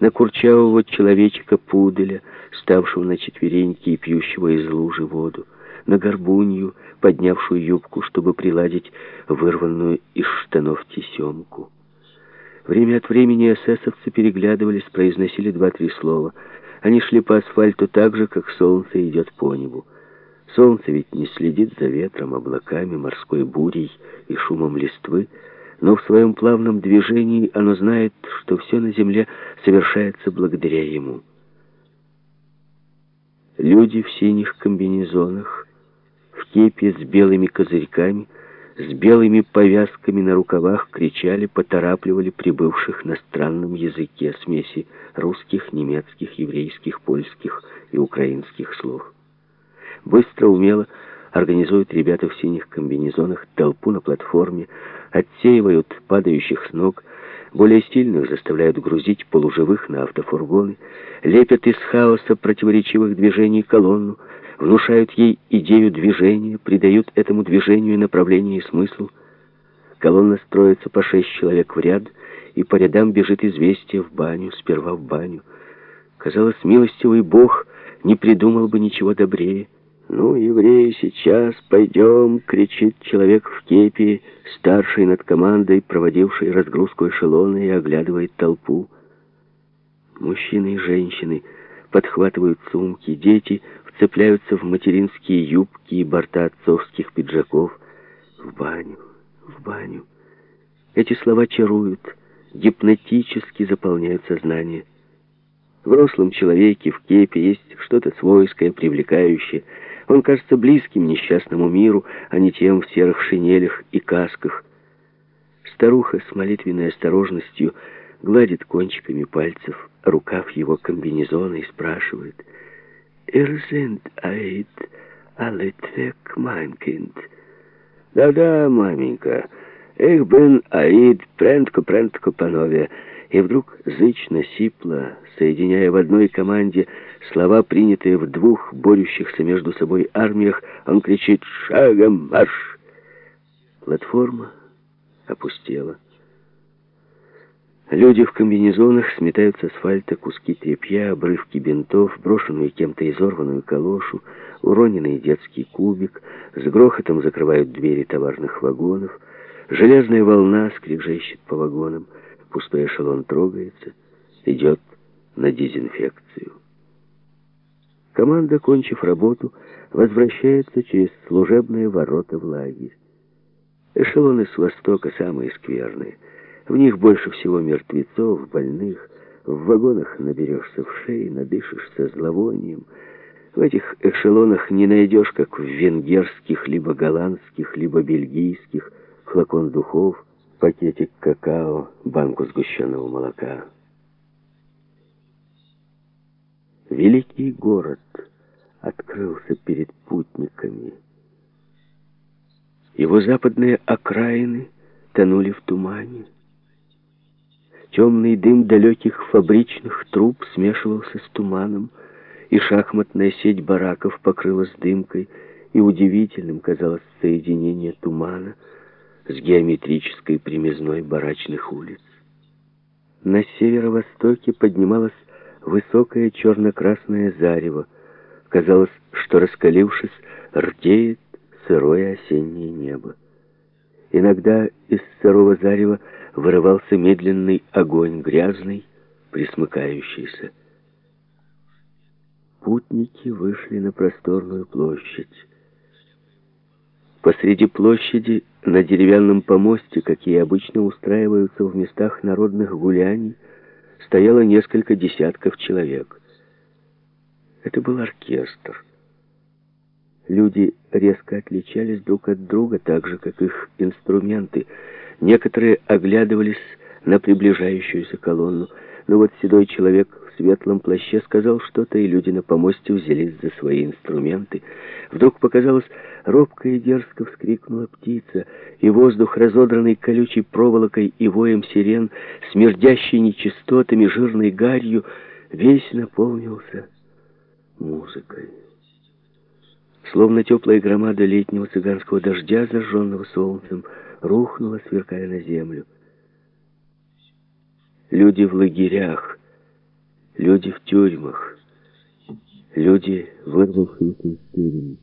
на курчавого человечка-пуделя, ставшего на четвереньки и пьющего из лужи воду, на горбунью, поднявшую юбку, чтобы приладить вырванную из штанов тесемку. Время от времени эсэсовцы переглядывались, произносили два-три слова. Они шли по асфальту так же, как солнце идет по небу. Солнце ведь не следит за ветром, облаками, морской бурей и шумом листвы, но в своем плавном движении оно знает, что все на земле совершается благодаря ему. Люди в синих комбинезонах, в кепе с белыми козырьками, с белыми повязками на рукавах кричали, поторапливали прибывших на странном языке смеси русских, немецких, еврейских, польских и украинских слов. Быстро, умело организуют ребята в синих комбинезонах толпу на платформе, отсеивают падающих с ног, более сильных заставляют грузить полуживых на автофургоны, лепят из хаоса противоречивых движений колонну, внушают ей идею движения, придают этому движению направление и смысл. Колонна строится по шесть человек в ряд, и по рядам бежит известие в баню, сперва в баню. Казалось, милостивый Бог не придумал бы ничего добрее. «Ну, евреи, сейчас пойдем!» — кричит человек в кепи, старший над командой, проводивший разгрузку эшелона и оглядывает толпу. Мужчины и женщины подхватывают сумки, дети вцепляются в материнские юбки и борта отцовских пиджаков. В баню, в баню. Эти слова чаруют, гипнотически заполняют сознание. В рослом человеке в кепе есть что-то свойское, привлекающее, он кажется близким несчастному миру, а не тем в серых шинелях и касках. Старуха с молитвенной осторожностью гладит кончиками пальцев рукав его комбинезона и спрашивает «Ihr sind Aid alle Zweck, mein Kind?» «Да-да, маменька, их бен Аид, прентко-прентко панове». И вдруг зычно, сипло, соединяя в одной команде слова, принятые в двух борющихся между собой армиях, он кричит «Шагом марш!». Платформа опустела. Люди в комбинезонах сметают с асфальта куски тряпья, обрывки бинтов, брошенную кем-то изорванную калошу, уроненный детский кубик, с грохотом закрывают двери товарных вагонов, железная волна скрежещет по вагонам, пустой эшелон трогается, идет на дезинфекцию. Команда, кончив работу, возвращается через служебные ворота в лагерь. Эшелоны с востока самые скверные. В них больше всего мертвецов, больных. В вагонах наберешься в шеи, надышишься зловонием. В этих эшелонах не найдешь, как в венгерских, либо голландских, либо бельгийских, флакон духов, пакетик какао, банку сгущенного молока. Великий город открылся перед путниками. Его западные окраины тонули в тумане. Темный дым далеких фабричных труб смешивался с туманом, и шахматная сеть бараков покрылась дымкой, и удивительным казалось соединение тумана с геометрической примизной барачных улиц. На северо-востоке поднималась высокое черно-красное зарево. Казалось, что, раскалившись, рдеет сырое осеннее небо. Иногда из сырого зарева вырывался медленный огонь, грязный, присмыкающийся. Путники вышли на просторную площадь. Посреди площади, на деревянном помосте, какие обычно устраиваются в местах народных гуляний, стояло несколько десятков человек. Это был оркестр. Люди резко отличались друг от друга, так же, как их инструменты. Некоторые оглядывались на приближающуюся колонну, но вот седой человек светлом плаще сказал что-то, и люди на помосте взялись за свои инструменты. Вдруг показалось, робко и дерзко вскрикнула птица, и воздух, разодранный колючей проволокой и воем сирен, смердящий нечистотами, жирной гарью, весь наполнился музыкой. Словно теплая громада летнего цыганского дождя, зажженного солнцем, рухнула, сверкая на землю. Люди в лагерях Люди в тюрьмах. Люди, вырвавшиеся из тюрьмы.